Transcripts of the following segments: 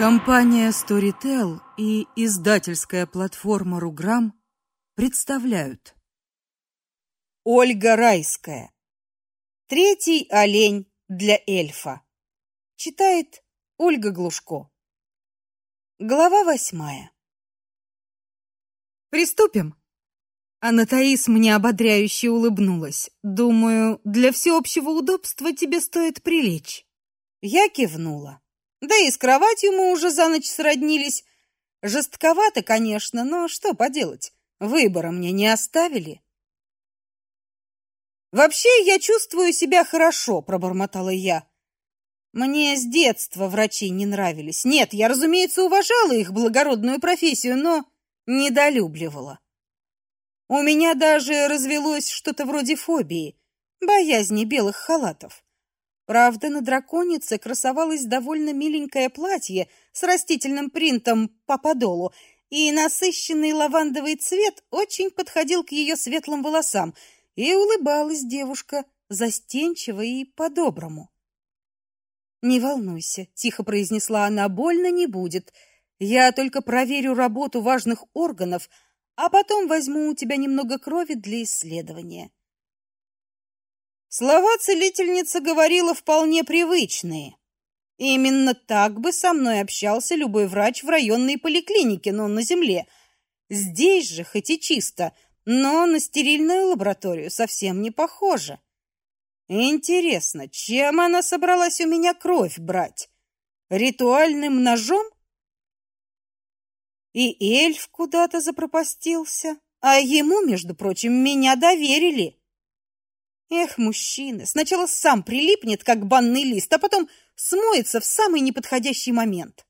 Компания Storytel и издательская платформа Руграм представляют Ольга Райская. Третий олень для эльфа. Читает Ольга Глушко. Глава восьмая. Приступим. Анна Таис мне ободряюще улыбнулась. Думаю, для всеобщего удобства тебе стоит прилечь. Я кивнула. Да и с кроватью мы уже за ночь сроднились. Жестковато, конечно, но что поделать? Выбора мне не оставили. Вообще, я чувствую себя хорошо, пробормотала я. Мне с детства врачи не нравились. Нет, я, разумеется, уважала их благородную профессию, но недолюбливала. У меня даже развелось что-то вроде фобии, боязни белых халатов. Правда, на драконице красовалось довольно миленькое платье с растительным принтом по подолу, и насыщенный лавандовый цвет очень подходил к ее светлым волосам, и улыбалась девушка застенчиво и по-доброму. «Не волнуйся», — тихо произнесла она, — «больно не будет. Я только проверю работу важных органов, а потом возьму у тебя немного крови для исследования». Слова целительница говорила вполне привычные. Именно так бы со мной общался любой врач в районной поликлинике, но на земле. Здесь же, хоть и чисто, но на стерильную лабораторию совсем не похоже. Интересно, чем она собралась у меня кровь брать? Ритуальным ножом? И эльф куда-то запропастился, а ему, между прочим, меня доверили. Эх, мужчина, сначала сам прилипнет, как банный лист, а потом смоется в самый неподходящий момент.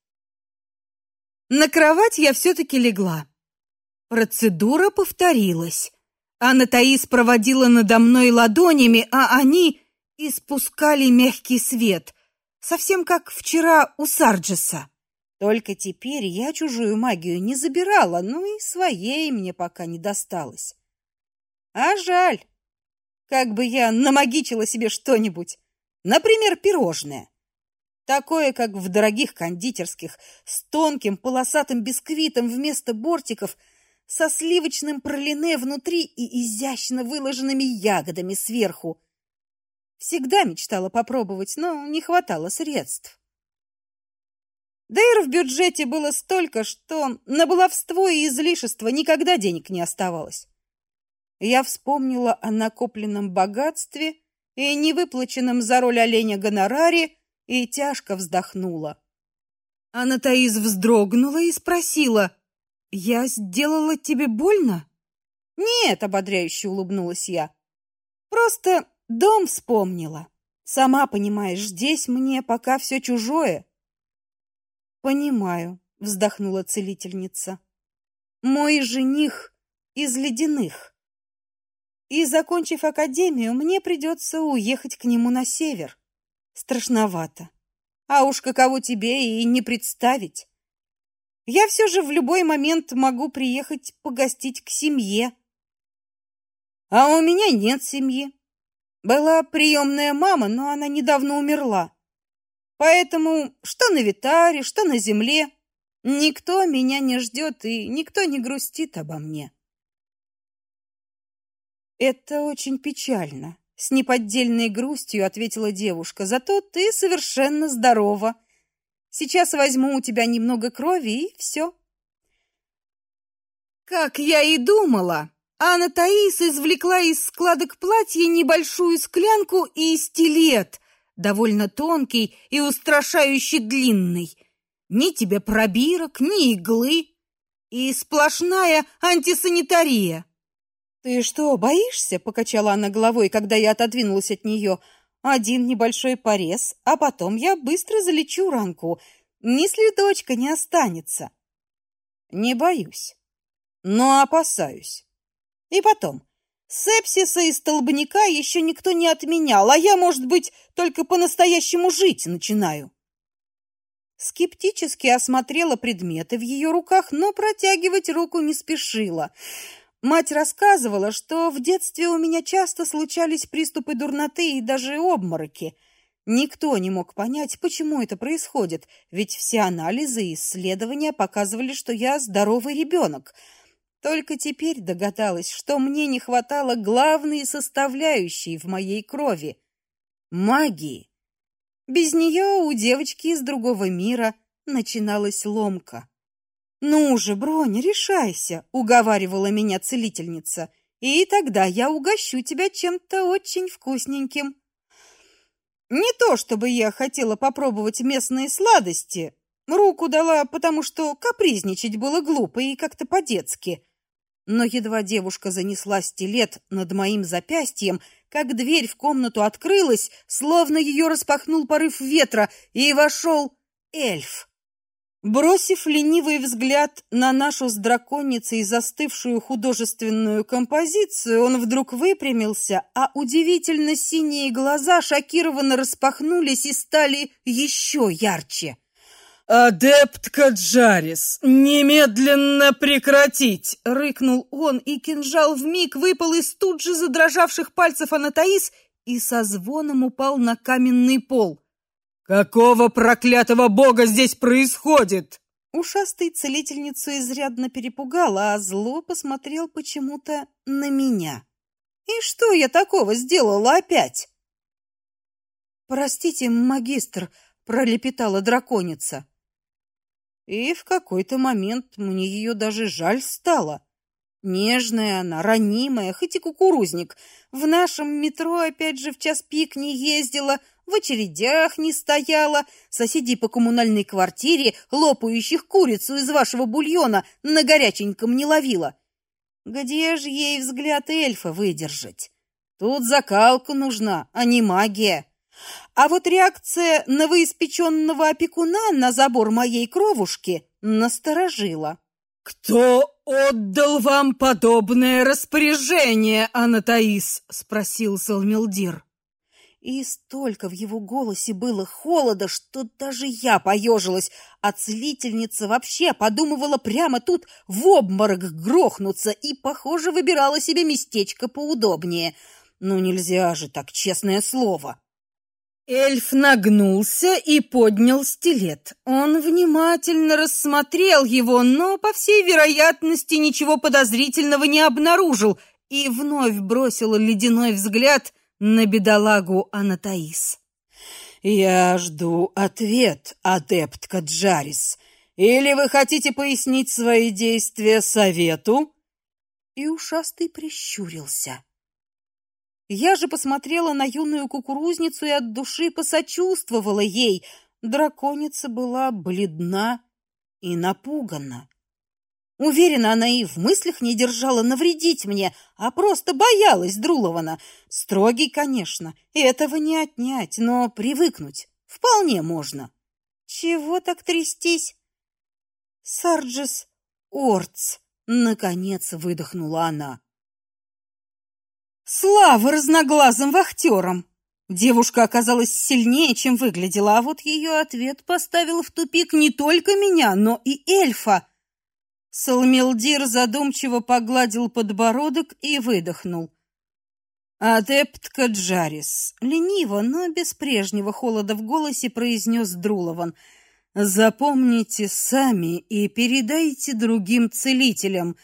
На кровать я все-таки легла. Процедура повторилась. Анна Таис проводила надо мной ладонями, а они испускали мягкий свет, совсем как вчера у Сарджеса. Только теперь я чужую магию не забирала, ну и своей мне пока не досталось. А жаль. Как бы я намагичила себе что-нибудь, например, пирожное. Такое, как в дорогих кондитерских, с тонким полосатым бисквитом вместо бортиков, со сливочным пролине внутри и изящно выложенными ягодами сверху. Всегда мечтала попробовать, но не хватало средств. Дейр в бюджете было столько, что на баловство и излишества никогда денег не оставалось. Я вспомнила о накопленном богатстве и невыплаченном за роль оленя гонораре и тяжко вздохнула. Анатаиз вздрогнула и спросила: "Я сделала тебе больно?" "Нет", ободряюще улыбнулась я. "Просто дом вспомнила. Сама понимаешь, здесь мне пока все чужое". "Понимаю", вздохнула целительница. "Мой жених из ледяных. И, закончив академию, мне придется уехать к нему на север. Страшновато. А уж каково тебе и не представить. Я все же в любой момент могу приехать погостить к семье. А у меня нет семьи. Была приемная мама, но она недавно умерла. Поэтому что на Витаре, что на земле, никто меня не ждет и никто не грустит обо мне. Это очень печально, с неподдельной грустью ответила девушка. Зато ты совершенно здорова. Сейчас возьму у тебя немного крови и все. Как я и думала, Анна Таис извлекла из складок платья небольшую склянку и стилет, довольно тонкий и устрашающе длинный. Ни тебе пробирок, ни иглы, и сплошная антисанитария. Ты что, боишься? покачала она головой, когда я отодвинулась от нее. Один небольшой порез, а потом я быстро залечу ранку. Ни следочка не останется. Не боюсь, но опасаюсь. И потом, сепсиса и столбняка еще никто не отменял, а я, может быть, только по-настоящему жить начинаю. Скептически осмотрела предметы в ее руках, но протягивать руку не спешила. Мать рассказывала, что в детстве у меня часто случались приступы дурноты и даже обмороки. Никто не мог понять, почему это происходит, ведь все анализы и исследования показывали, что я здоровый ребенок. Только теперь догадалась, что мне не хватало главной составляющей в моей крови магии. Без нее у девочки из другого мира начиналась ломка. «Ну же, Бронь, решайся», — уговаривала меня целительница, «и тогда я угощу тебя чем-то очень вкусненьким». Не то, чтобы я хотела попробовать местные сладости. Руку дала, потому что капризничать было глупо и как-то по-детски. Но едва девушка занесла стилет над моим запястьем, как дверь в комнату открылась, словно ее распахнул порыв ветра, и вошел эльф. Бросив ленивый взгляд на нашу с драконицей застывшую художественную композицию, он вдруг выпрямился, а удивительно синие глаза шокированно распахнулись и стали еще ярче. «Адепт Каджарис, немедленно прекратить!» — рыкнул он, и кинжал вмиг выпал из тут же задрожавших пальцев Анатаис и со звоном упал на каменный пол. Какого проклятого бога здесь происходит? Ушастый целительницу изрядно перепугал, а зло посмотрел почему-то на меня. И что я такого сделала опять? Простите, магистр, пролепетала драконица. И в какой-то момент мне ее даже жаль стало. Нежная она, ранимая, хоть и кукурузник. В нашем метро опять же в час пик не ездила, в очередях не стояла, соседей по коммунальной квартире, лопающих курицу из вашего бульона, на горяченьком не ловила. Где же ей взгляд эльфа выдержать? Тут закалка нужна, а не магия. А вот реакция новоиспеченного опекуна на забор моей кровушки насторожила. «Кто отдал вам подобное распоряжение, Анатаис?» — спросил Салмилдир. И столько в его голосе было холода, что даже я поежилась, а целительница вообще подумывала прямо тут в обморок грохнуться и, похоже, выбирала себе местечко поудобнее. Ну нельзя же так, честное слово. Эльф нагнулся и поднял стилет. Он внимательно рассмотрел его, но, по всей вероятности, ничего подозрительного не обнаружил и вновь бросил ледяной взгляд на бедолагу Анатаис. «Я жду ответ, адепт Каджарис. Или вы хотите пояснить свои действия совету?» И ушастый прищурился. Я же посмотрела на юную кукурузницу и от души посочувствовала ей. Драконица была бледна и напугана. Уверена, она и в мыслях не держала навредить мне, а просто боялась Друлована. Строгий, конечно, этого не отнять, но привыкнуть вполне можно. Чего так трястись? Сарджес Орц, наконец выдохнула она. Слава разноглазым вахтерам! Девушка оказалась сильнее, чем выглядела, а вот ее ответ поставил в тупик не только меня, но и эльфа. Салмилдир задумчиво погладил подбородок и выдохнул. «Адепт Каджарис», — лениво, но без прежнего холода в голосе произнес Друлован, — «запомните сами и передайте другим целителям,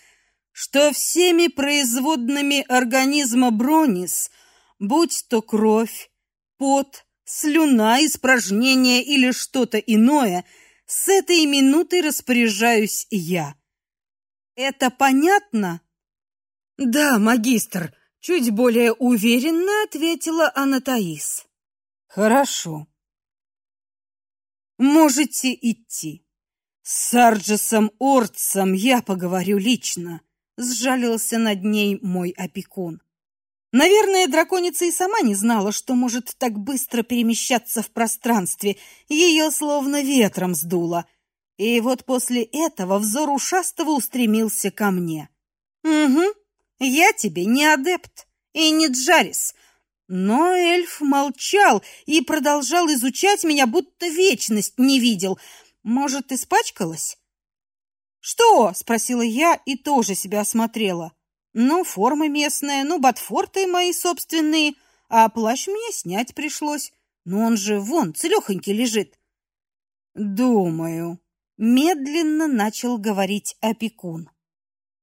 что всеми производными организма Бронис, будь то кровь, пот, слюна, испражнение или что-то иное, с этой минуты распоряжаюсь я». Это понятно? Да, магистр, чуть более уверенно ответила Анатаис. Хорошо. Можете идти. С Сарджесом Орцем я поговорю лично, сжалился над ней мой опекун. Наверное, драконица и сама не знала, что может так быстро перемещаться в пространстве. Ее словно ветром сдуло. И вот после этого взор ушастого устремился ко мне. «Угу, я тебе не адепт и не Джарис». Но эльф молчал и продолжал изучать меня, будто вечность не видел. Может, испачкалась? «Что?» — спросила я и тоже себя осмотрела. «Ну, форма местная, ну, ботфорты мои собственные, а плащ мне снять пришлось. Но он же вон целехонький лежит. Думаю, медленно начал говорить опекун.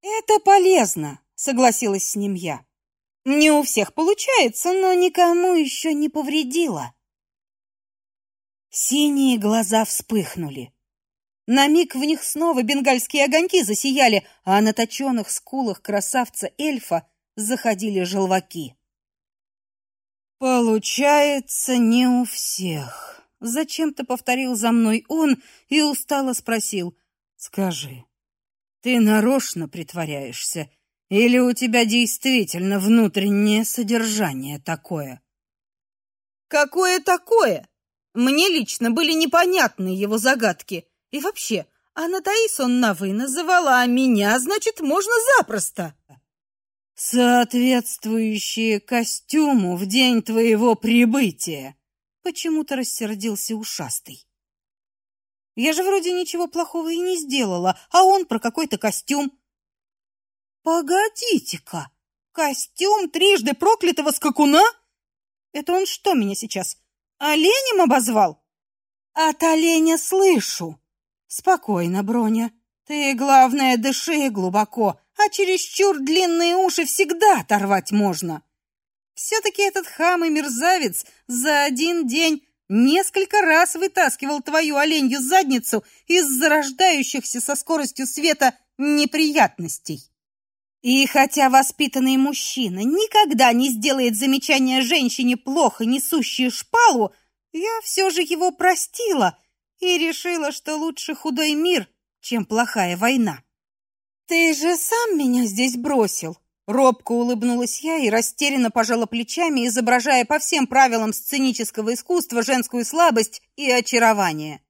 Это полезно, согласилась с ним я. Не у всех получается, но никому еще не повредило. Синие глаза вспыхнули. На миг в них снова бенгальские огоньки засияли, а на точенных скулах красавца-эльфа заходили желваки. Получается, не у всех. Зачем-то повторил за мной он и устало спросил: "Скажи, ты нарочно притворяешься или у тебя действительно внутреннее содержание такое?" Какое такое? Мне лично были непонятны его загадки. И вообще, Анна Таис он на «вы» называла, а меня, значит, можно запросто. Соответствующие костюму в день твоего прибытия. Почему-то рассердился ушастый. Я же вроде ничего плохого и не сделала, а он про какой-то костюм. Погодите-ка, костюм трижды проклятого скакуна? Это он что меня сейчас, оленем обозвал? От оленя слышу. Спокойно, Броня. Ты, главное, дыши глубоко, а чересчур длинные уши всегда оторвать можно. Все-таки этот хам и мерзавец за один день несколько раз вытаскивал твою оленью задницу из зарождающихся со скоростью света неприятностей. И хотя воспитанный мужчина никогда не сделает замечания женщине, плохо несущей шпалу, я все же его простила и решила, что лучше худой мир, чем плохая война. Ты же сам меня здесь бросил. Робко улыбнулась я и растерянно пожала плечами, изображая по всем правилам сценического искусства женскую слабость и очарование.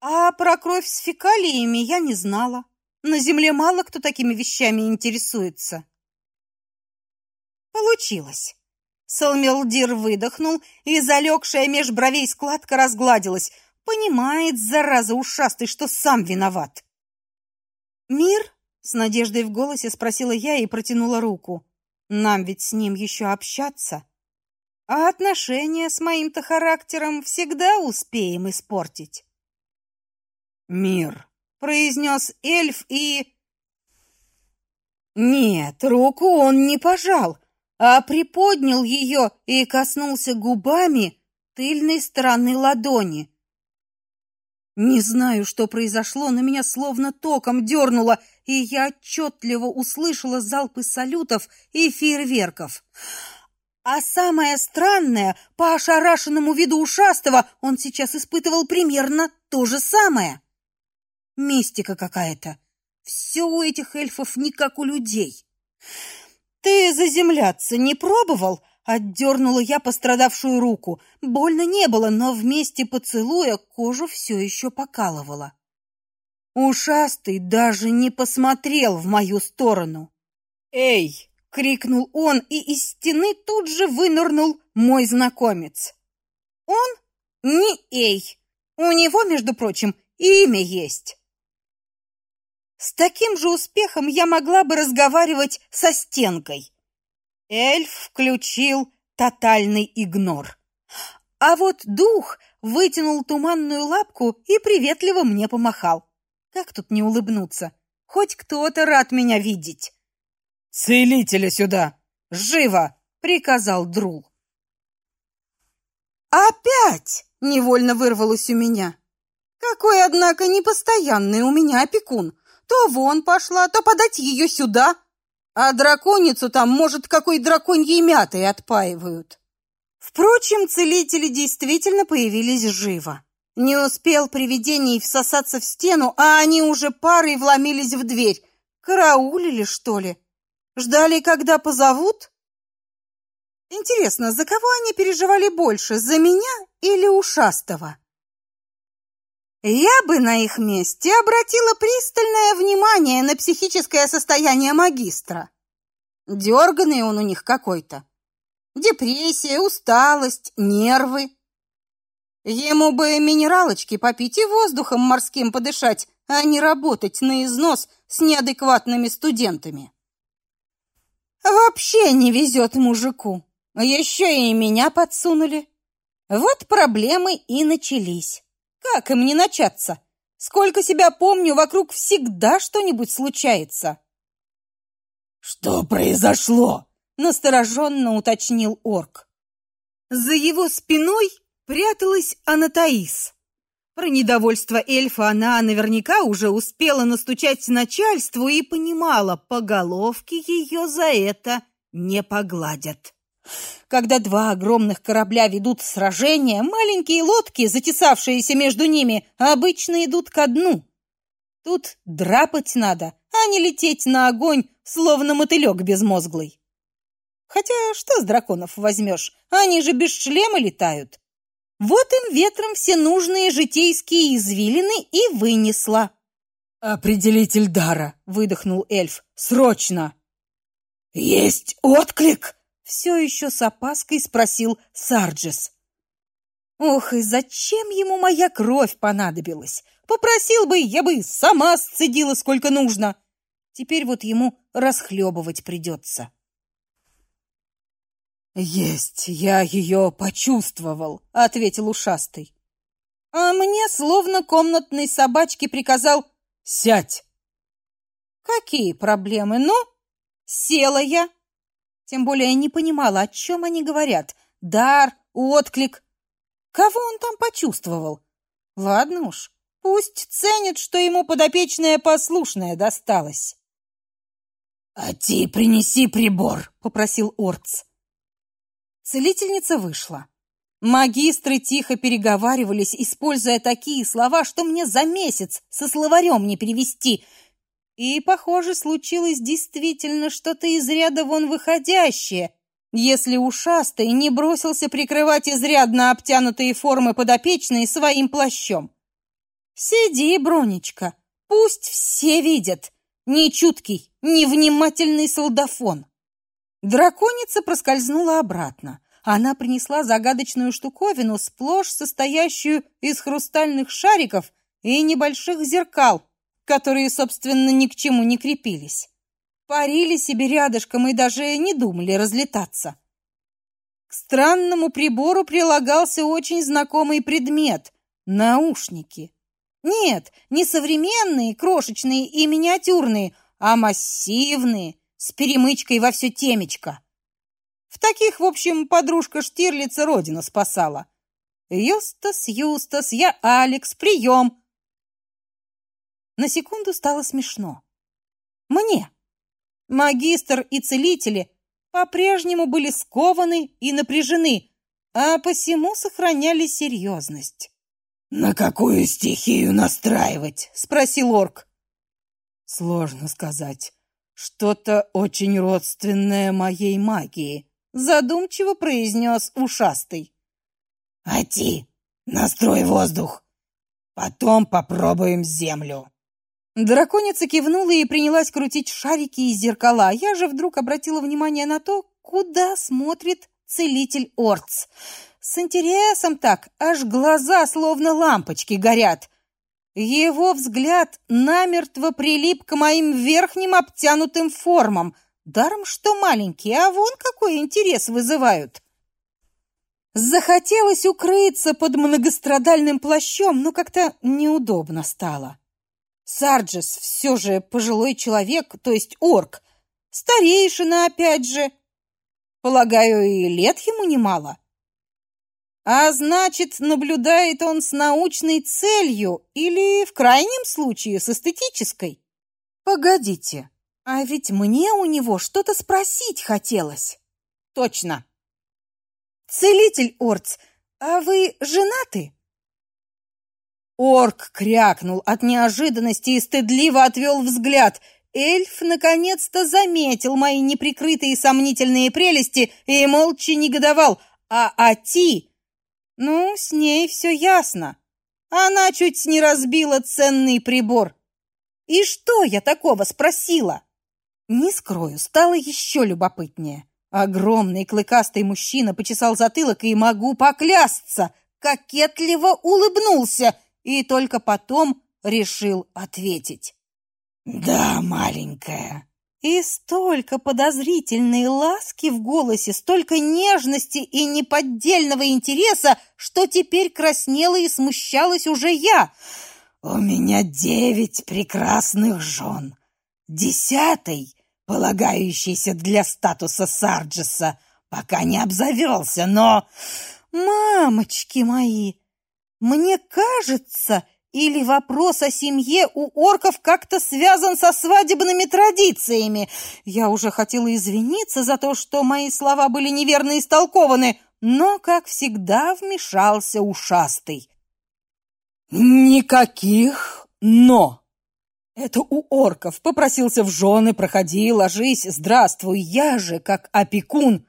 А про кровь с фекалиями я не знала. На земле мало кто такими вещами интересуется. Получилось. Салмелдир выдохнул, и залегшая меж бровей складка разгладилась. Понимает, зараза ушастый, что сам виноват. «Мир?» — с надеждой в голосе спросила я и протянула руку. «Нам ведь с ним еще общаться. А отношения с моим-то характером всегда успеем испортить». «Мир», — произнес эльф и... Нет, руку он не пожал, а приподнял ее и коснулся губами тыльной стороны ладони. Не знаю, что произошло, но меня словно током дернуло, и я отчетливо услышала залпы салютов и фейерверков. А самое странное, по ошарашенному виду ушастого, он сейчас испытывал примерно то же самое. Мистика какая-то. Все у этих эльфов не как у людей. Ты заземляться не пробовал? Отдернула я пострадавшую руку. Больно не было, но вместе поцелуя кожу все еще покалывало. Ушастый даже не посмотрел в мою сторону. «Эй!» — крикнул он, и из стены тут же вынырнул мой знакомец. Он не Эй. У него, между прочим, имя есть. С таким же успехом я могла бы разговаривать со стенкой. Эльф включил тотальный игнор. А вот дух вытянул туманную лапку и приветливо мне помахал. Как тут не улыбнуться? Хоть кто-то рад меня видеть. Целителя сюда, живо, приказал Друл. Опять невольно вырвалось у меня. Какой, однако, непостоянный у меня опекун. То вон пошла, то подать ее сюда. А драконицу там, может, какой драконьей мятой отпаивают. Впрочем, целители действительно появились живо. Не успел привидений всосаться в стену, а они уже парой вломились в дверь. Караулили, что ли? Ждали, когда позовут? Интересно, за кого они переживали больше, за меня или ушастого? Я бы на их месте обратила пристальное внимание на психическое состояние магистра. Дерганый он у них какой-то. Депрессия, усталость, нервы. Ему бы минералочки попить и воздухом морским подышать, а не работать на износ с неадекватными студентами. Вообще не везет мужику. Еще и меня подсунули. Вот проблемы и начались. Как им не начаться? Сколько себя помню, вокруг всегда что-нибудь случается. Что произошло? настороженно уточнил орк. За его спиной пряталась Анатаис. Про недовольство эльфа она наверняка уже успела настучать начальству и понимала, по головке ее за это не погладят. Когда два огромных корабля ведут сражение, маленькие лодки, затесавшиеся между ними, обычно идут ко дну. Тут драпать надо, а не лететь на огонь, словно мотылек безмозглый. Хотя что с драконов возьмешь? Они же без шлема летают. Вот им ветром все нужные житейские извилины и вынесла. «Определитель дара!» — выдохнул эльф. «Срочно!» «Есть отклик!» — все еще с опаской спросил Сарджес. «Ох, и зачем ему моя кровь понадобилась? Попросил бы, я бы сама сцедила сколько нужно. Теперь вот ему расхлебывать придется». «Есть, я ее почувствовал», — ответил ушастый. А мне словно комнатной собачке приказал «Сядь!» «Какие проблемы? Ну?» Села я. Тем более я не понимала, о чем они говорят. Дар, отклик. Кого он там почувствовал? Ладно уж, пусть ценит, что ему подопечная послушная досталась. «А ты принеси прибор», — попросил Орц. Целительница вышла. Магистры тихо переговаривались, используя такие слова, что мне за месяц со словарем не перевести. И, похоже, случилось действительно что-то из ряда вон выходящее, если ушастый не бросился прикрывать изрядно обтянутые формы подопечной своим плащом. «Сиди, Бронечка, пусть все видят. Нечуткий, невнимательный солдафон». Драконица проскользнула обратно. Она принесла загадочную штуковину, сплошь состоящую из хрустальных шариков и небольших зеркал, которые, собственно, ни к чему не крепились. Парили себе рядышком и даже не думали разлетаться. К странному прибору прилагался очень знакомый предмет — наушники. Нет, не современные, крошечные и миниатюрные, а массивные, с перемычкой во все темечко. В таких, в общем, подружка Штирлица родину спасала. Юстас, Юстас, я Алекс, прием. На секунду стало смешно. Мне. Магистр и целители по-прежнему были скованы и напряжены, а посему сохраняли серьезность. «На какую стихию настраивать?» — спросил орк. «Сложно сказать. Что-то очень родственное моей магии, задумчиво произнес ушастый. Ати, настрой воздух. Потом попробуем землю. Драконица кивнула и принялась крутить шарики и зеркала. Я же вдруг обратила внимание на то, куда смотрит целитель Орц. С интересом так, аж глаза словно лампочки горят. Его взгляд намертво прилип к моим верхним обтянутым формам. Даром, что маленькие, а вон какой интерес вызывают. Захотелось укрыться под многострадальным плащом, но как-то неудобно стало. Сарджес все же пожилой человек, то есть орк. Старейшина опять же. Полагаю, и лет ему немало. А значит, наблюдает он с научной целью или, в крайнем случае, с эстетической. Погодите, а ведь мне у него что-то спросить хотелось. Точно. Целитель Орц, а вы женаты? Орк крякнул от неожиданности и стыдливо отвел взгляд. Эльф наконец-то заметил мои неприкрытые сомнительные прелести и молча негодовал. А Ати ну, с ней все ясно. Она чуть не разбила ценный прибор. И что я такого спросила? Не скрою, стало еще любопытнее. Огромный клыкастый мужчина почесал затылок и могу поклясться, кокетливо улыбнулся и только потом решил ответить. Да, маленькая, И столько подозрительной ласки в голосе, столько нежности и неподдельного интереса, что теперь краснела и смущалась уже я. «У меня девять прекрасных жен. Десятый, полагающийся для статуса Сарджеса, пока не обзавелся, но... Мамочки мои! Мне кажется, или вопрос о семье у орков как-то связан со свадебными традициями. Я уже хотела извиниться за то, что мои слова были неверно истолкованы, но, как всегда, вмешался ушастый. Никаких «но». Это у орков попросился в жены, проходи, ложись, здравствуй. Я же, как опекун,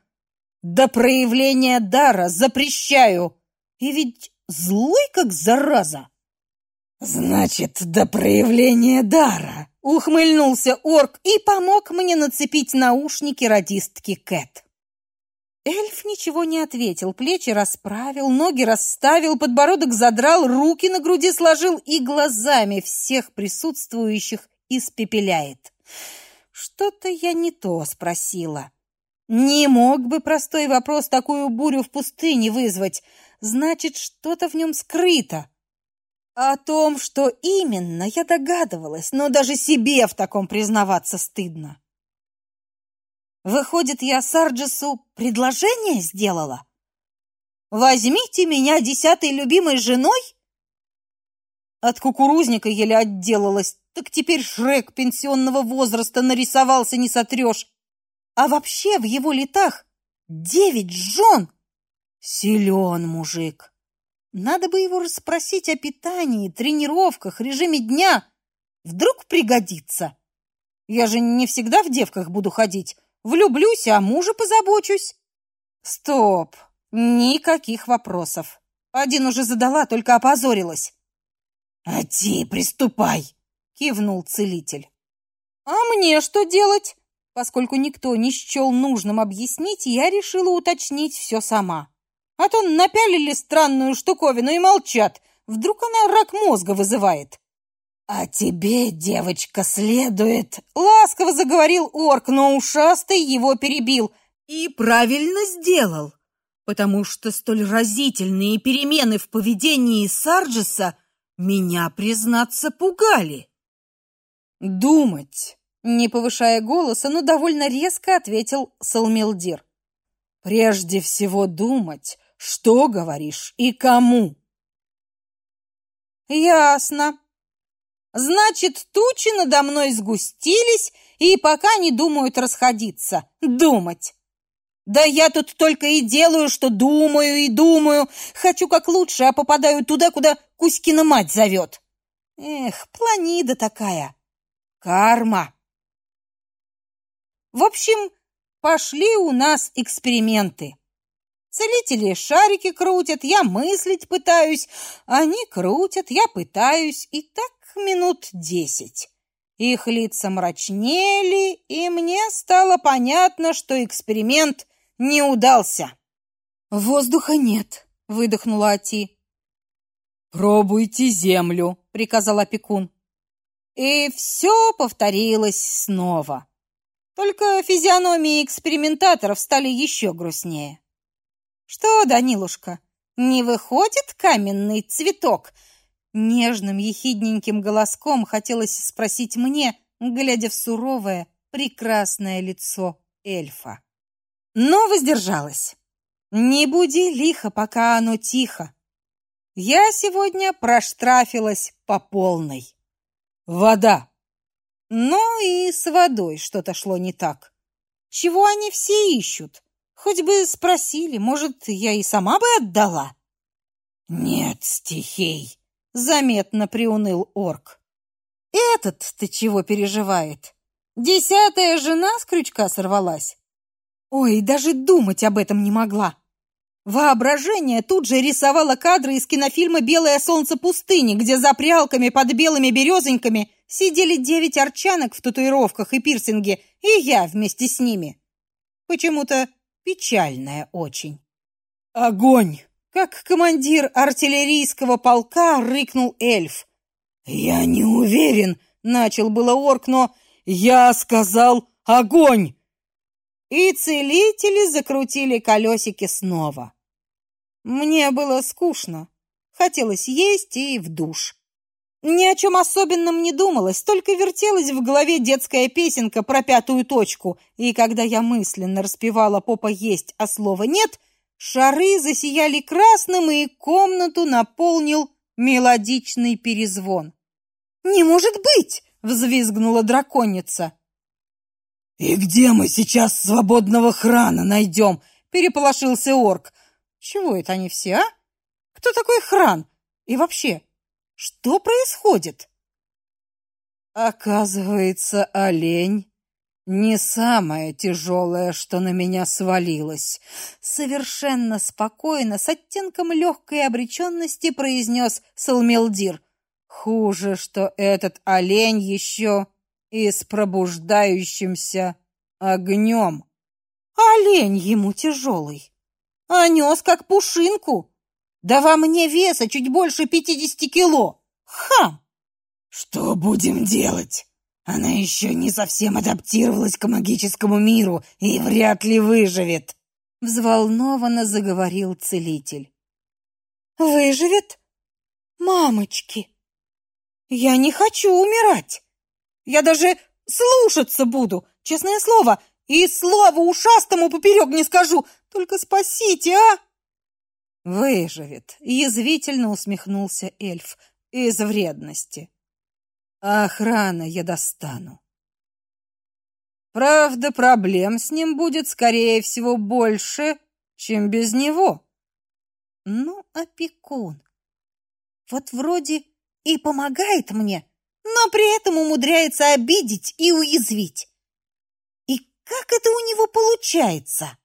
до проявления дара запрещаю. И ведь злой, как зараза. Значит, до проявления дара, ухмыльнулся орк и помог мне нацепить наушники радистки Кэт. Эльф ничего не ответил, плечи расправил, ноги расставил, подбородок задрал, руки на груди сложил и глазами всех присутствующих испепеляет. Что-то я не то спросила. Не мог бы простой вопрос такую бурю в пустыне вызвать. Значит, что-то в нем скрыто. О том, что именно, я догадывалась, но даже себе в таком признаваться стыдно. Выходит, я Сарджесу предложение сделала? Возьмите меня десятой любимой женой? От кукурузника еле отделалась, так теперь Шрек пенсионного возраста нарисовался не сотрешь. А вообще в его летах девять жен. Силен мужик. Надо бы его расспросить о питании, тренировках, режиме дня. Вдруг пригодится. Я же не всегда в девках буду ходить. Влюблюсь, а мужа позабочусь. Стоп. Никаких вопросов. Один уже задала, только опозорилась. А ты приступай, кивнул целитель. А мне что делать? Поскольку никто не счел нужным объяснить, я решила уточнить все сама. А то напялили странную штуковину и молчат. Вдруг она рак мозга вызывает. «А тебе, девочка, следует...» Ласково заговорил орк, но ушастый его перебил. И правильно сделал, потому что столь разительные перемены в поведении Сарджеса меня, признаться, пугали. «Думать!» Не повышая голоса, но довольно резко ответил Салмилдир. Прежде всего думать, что говоришь и кому. Ясно. Значит, тучи надо мной сгустились и пока не думают расходиться. Думать. Да я тут только и делаю, что думаю и думаю. Хочу как лучше, а попадаю туда, куда Кузькина мать зовет. Эх, планида такая. Карма. В общем, пошли у нас эксперименты. Целители шарики крутят, я мыслить пытаюсь, они крутят, я пытаюсь, и так минут десять. Их лица мрачнели, и мне стало понятно, что эксперимент не удался. Воздуха нет, выдохнула Ати. Пробуйте землю, приказал опекун. И все повторилось снова. Только физиономии экспериментаторов стали еще грустнее. Что, Данилушка, не выходит каменный цветок? Нежным ехидненьким голоском хотелось спросить мне, глядя в суровое, прекрасное лицо эльфа. Но воздержалась. Не буди лихо, пока оно тихо. Я сегодня проштрафилась по полной. Вода, но и с водой что-то шло не так. Чего они все ищут? Хоть бы спросили, может, я и сама бы отдала. Нет стихий, заметно приуныл орк. Этот-то чего переживает? Десятая жена с крючка сорвалась. Ой, даже думать об этом не могла. Воображение тут же рисовало кадры из кинофильма «Белое солнце пустыни», где за прялками под белыми березоньками сидели девять арчанок в татуировках и пирсинге, и я вместе с ними. Почему-то печальная очень. Огонь! Как командир артиллерийского полка рыкнул эльф. Я не уверен, начал было орк, но я сказал Огонь!» И целители закрутили колесики снова. Мне было скучно. Хотелось есть и в душ. Ни о чем особенном не думалось, только вертелась в голове детская песенка про пятую точку, и когда я мысленно распевала «попа есть», а слова «нет», шары засияли красным, и комнату наполнил мелодичный перезвон. «Не может быть!» — взвизгнула драконица. «И где мы сейчас свободного храна найдем?» — переполошился орк. «Чего это они все, а? Кто такой хран? И вообще, что происходит?» Оказывается, олень не самое тяжелое, что на меня свалилось. Совершенно спокойно, с оттенком легкой обреченности произнес Салмелдир. Хуже, что этот олень еще и с пробуждающимся огнем. Олень ему тяжелый, а нес как пушинку. Да во мне веса чуть больше пятидесяти кило. Хам! Что будем делать? Она еще не совсем адаптировалась к магическому миру и вряд ли выживет. Взволнованно заговорил целитель. Выживет? Мамочки, я не хочу умирать. Я даже слушаться буду, честное слово, и слова ушастому поперек не скажу. Только спасите, а? Выживет, язвительно усмехнулся эльф из вредности охрана я достану. Правда, проблем с ним будет, скорее всего, больше, чем без него. Ну, опекун. Вот вроде и помогает мне, но при этом умудряется обидеть и уязвить. И как это у него получается?